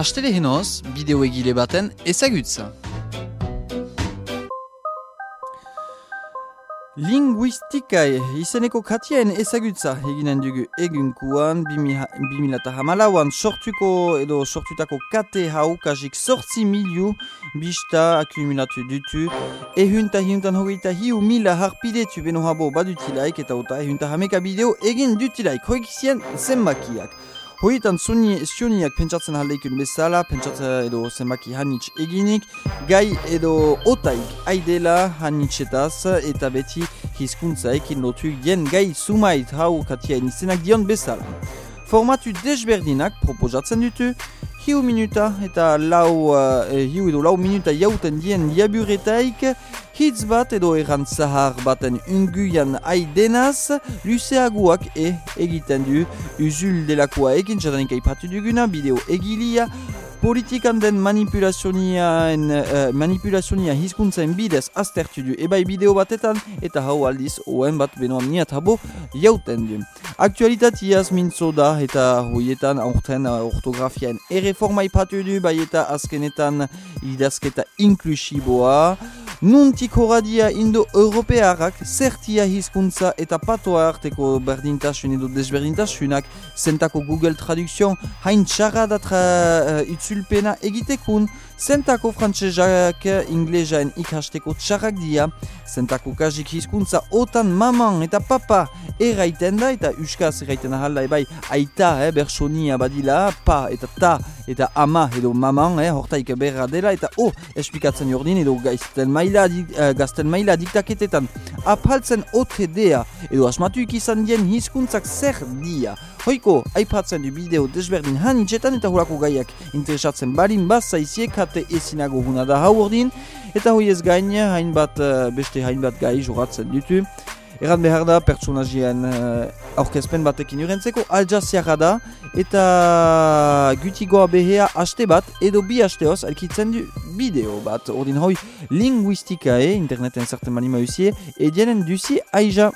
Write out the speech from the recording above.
Astele henoz, bideo egile baten ezagutza. Linguistikae, izeneko katiaen ezagutza eginen dugu egunkuan, bimilata hamalauan sortuko edo sortutako kate hau kajik sortzi miliu bista akumulatu dutu, ehunta hiuntan hogeita hiu mila harpidetu beno habo badutilaik eta ota ehunta hameka bideo egin dutilaik, hoik zien zenbakiak. Hoietan zioniak pentsatzen haldeikun bezala, pentsatzen edo zenbaki hanitz eginik, gai edo otaik aidela hanitzetaz eta beti hizkuntzaik lotu gen gai sumait hau katia izenak dion bezala. Formatu desberdinak proposatzen dutu, hiu minuta eta lau, uh, hiu edo lau minuta jauten dien jaburetaik, hitz bat edo erran zahar baten unguian aidenaz, luzeaguak e egiten du, uzul delakoa egin, jadanik aipatu duguna, bideo egilia, politikan den manipulazionia uh, manipulazionia hizkuntzaen bidez aztertu du ebai bideo batetan eta hau aldiz oen bat benoan niat habo jauten du. Aktualitatiaz mintzo da eta hoietan aurten uh, ortografiaen erreforma ipatu du bai eta azkenetan idazketa inklusiboa. Nuntik horadia indo-europearak zertia hizkuntza eta patoa arteko berdintasun edo desberdintasunak. Zentako Google Traduction hain txarra tra, uh, itzulpena egitekun, zentako frantzezak inglesaen ikasteko txarrak dia, zentako kajik hizkuntza otan maman eta papa. Erraiten da, eta uskaz erraiten ahalda ebai aita, eh, bersonia badila, pa eta ta eta ama edo maman, eh, hortaik berra dela, eta oh, esplikatzen jordin edo gazten maila, uh, gazten maila diktaketetan apaltzen ote dea, edo asmatuik izan dien hizkuntzak zer dia. Hoiko, aipatzen du bideo desberdin hanitzetan eta horako gaiak interesatzen barin bazaiziek kate ezinago huna da hau ordin, eta hoi ez gain, hainbat, uh, beste hainbat gai joratzen dutu. Eran behar da, pertsonazien uh, aurkezpen batekin urentzeko, aljaziara da, eta gutigoa behea haste bat, edo bi hasteoz, elkitzen du bideo bat. Ordin hoi, linguistikae, interneten zerten manima usie, edienen duzi aija.